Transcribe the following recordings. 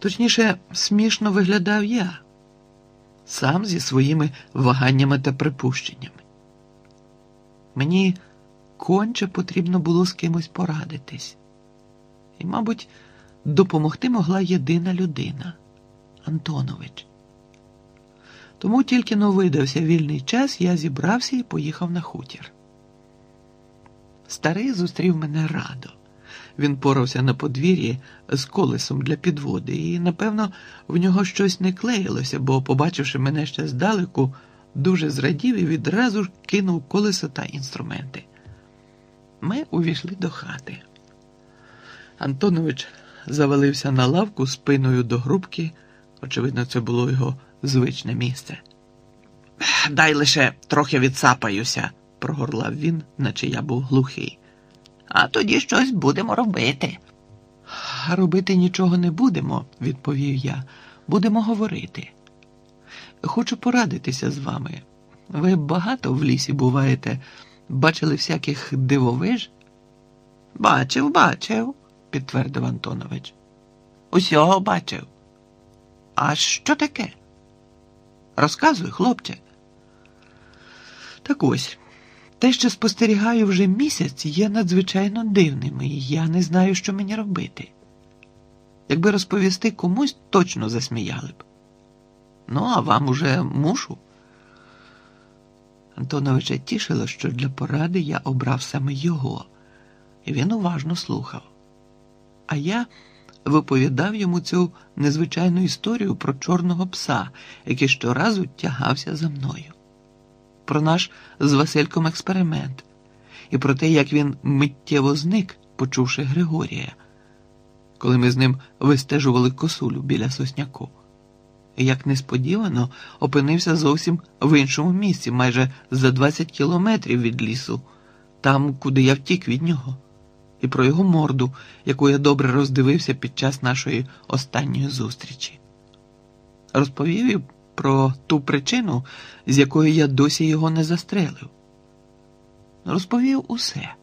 Точніше, смішно виглядав я, сам зі своїми ваганнями та припущеннями. Мені конче потрібно було з кимось порадитись. І, мабуть, допомогти могла єдина людина Антонович. Тому тільки но видався вільний час, я зібрався і поїхав на хутір. Старий зустрів мене радо. Він порався на подвір'ї з колесом для підводи, і, напевно, в нього щось не клеїлося, бо, побачивши мене ще здалеку, дуже зрадів і відразу ж кинув колесо та інструменти. Ми увійшли до хати. Антонович завалився на лавку спиною до грубки. Очевидно, це було його звичне місце. Дай лише трохи відсапаюся, прогорлав він, наче я був глухий. А тоді щось будемо робити. Робити нічого не будемо, відповів я. Будемо говорити. Хочу порадитися з вами. Ви багато в лісі буваєте, бачили всяких дивовиж? Бачив, бачив, підтвердив Антонович. Усього бачив. А що таке? Розказуй, хлопче. Так ось, те, що спостерігаю вже місяць, є надзвичайно дивним, і я не знаю, що мені робити. Якби розповісти комусь, точно засміяли б. Ну, а вам уже мушу. Антоновича тішило, що для поради я обрав саме його, і він уважно слухав. А я виповідав йому цю незвичайну історію про чорного пса, який щоразу тягався за мною, про наш з Васильком експеримент і про те, як він миттєво зник, почувши Григорія, коли ми з ним вистежували косулю біля сосняку. І як несподівано опинився зовсім в іншому місці, майже за 20 кілометрів від лісу, там, куди я втік від нього і про його морду, яку я добре роздивився під час нашої останньої зустрічі. Розповів і про ту причину, з якої я досі його не застрелив. Розповів усе.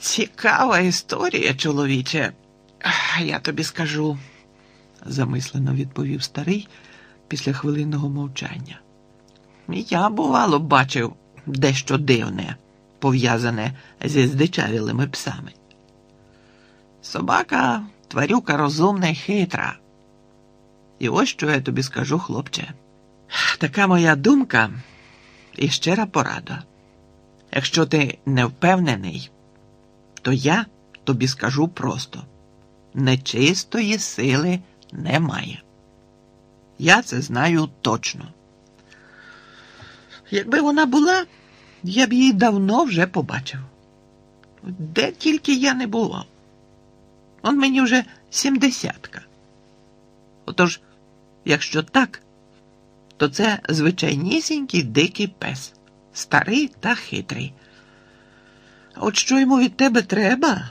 Цікава історія, чоловіче, я тобі скажу, замислено відповів старий після хвилинного мовчання. Я, бувало, бачив дещо дивне пов'язане зі здичавілими псами. Собака тварюка розумна й хитра. І ось що я тобі скажу, хлопче. Така моя думка і щира порада. Якщо ти не впевнений, то я тобі скажу просто: нечистої сили немає. Я це знаю точно. Якби вона була я б її давно вже побачив. Де тільки я не бував. Он мені вже сімдесятка. Отож, якщо так, то це звичайнісінький дикий пес, старий та хитрий. От що йому від тебе треба,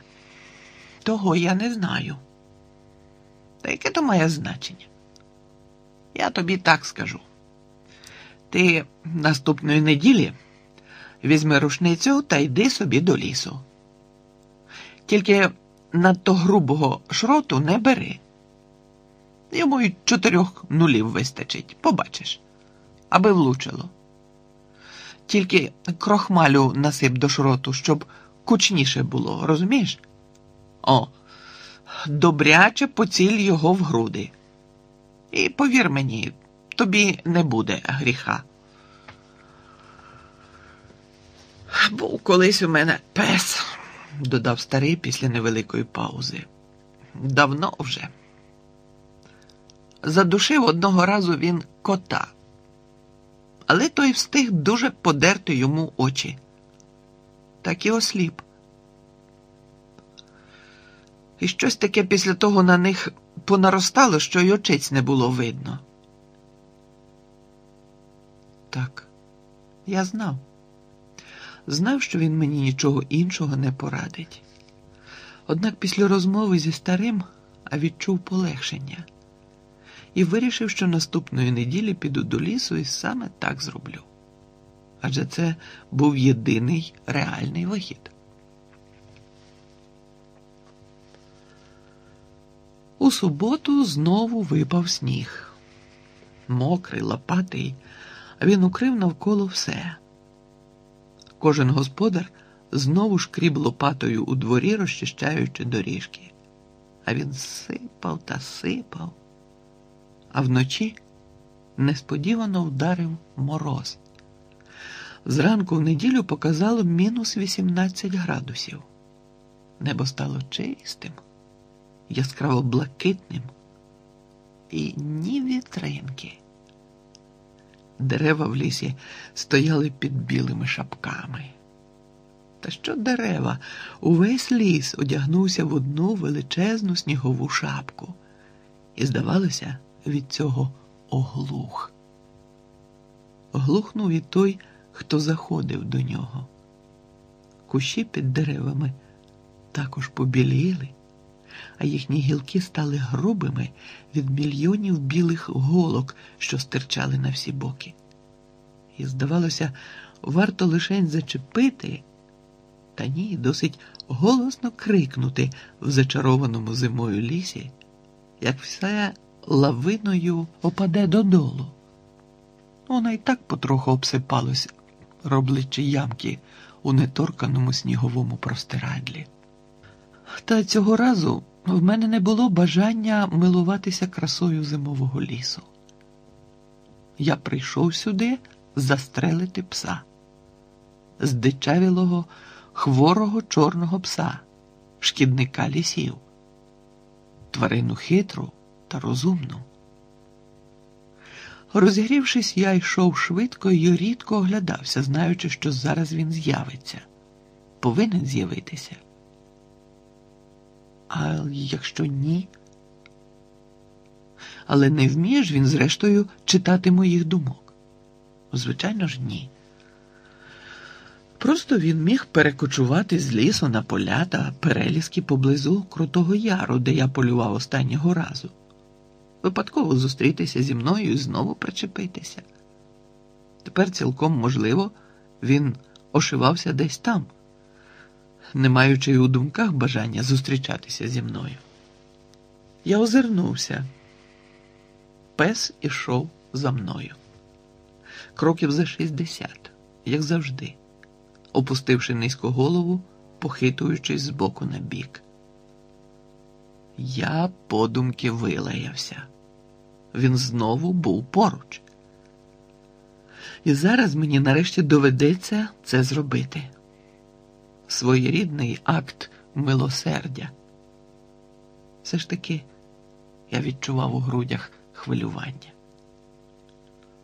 того я не знаю. Та яке то має значення? Я тобі так скажу. Ти наступної неділі. Візьми рушницю та йди собі до лісу. Тільки надто грубого шроту не бери. Йому й чотирьох нулів вистачить, побачиш, аби влучило. Тільки крохмалю насип до шроту, щоб кучніше було, розумієш? О, добряче поціль його в груди. І повір мені, тобі не буде гріха. Був колись у мене пес, додав старий після невеликої паузи. Давно вже. Задушив одного разу він кота, але той встиг дуже подерти йому очі. Так і осліп. І щось таке після того на них понаростало, що й очиць не було видно. Так, я знав знав, що він мені нічого іншого не порадить. Однак після розмови зі старим відчув полегшення і вирішив, що наступної неділі піду до лісу і саме так зроблю. Адже це був єдиний реальний вихід. У суботу знову випав сніг. Мокрий, лопатий, він укрив навколо все. Кожен господар знову шкріб лопатою у дворі, розчищаючи доріжки. А він сипав та сипав, а вночі несподівано вдарив мороз. Зранку в неділю показало мінус 18 градусів. Небо стало чистим, яскраво блакитним і ні вітринки. Дерева в лісі стояли під білими шапками. Та що дерева? Увесь ліс одягнувся в одну величезну снігову шапку, і, здавалося, від цього оглух. Глухнув і той, хто заходив до нього. Кущі під деревами також побіліли, а їхні гілки стали грубими від мільйонів білих голок, що стирчали на всі боки. І, здавалося, варто лишень зачепити, та ні, досить голосно крикнути в зачарованому зимою лісі, як все лавиною опаде додолу. Вона і так потроху обсипалась, роблячи ямки у неторканому сніговому простирадлі. Та цього разу в мене не було бажання милуватися красою зимового лісу. Я прийшов сюди застрелити пса, здичавілого, хворого чорного пса, шкідника лісів, тварину хитру та розумну. Розігрівшись, я йшов швидко і рідко оглядався, знаючи, що зараз він з'явиться. Повинен з'явитися. А якщо ні? Але не вміє ж він, зрештою, читати моїх думок? Звичайно ж, ні. Просто він міг перекочувати з лісу на поля та перелізки поблизу Крутого Яру, де я полював останнього разу. Випадково зустрітися зі мною і знову причепитися. Тепер цілком можливо, він ошивався десь там не маючи й у думках бажання зустрічатися зі мною. Я озирнувся. Пес ішов за мною. Кроків за шістдесят, як завжди, опустивши низько голову, похитуючись з боку на бік. Я подумки вилаявся. Він знову був поруч. І зараз мені нарешті доведеться це зробити своєрідний акт милосердя. Все ж таки я відчував у грудях хвилювання.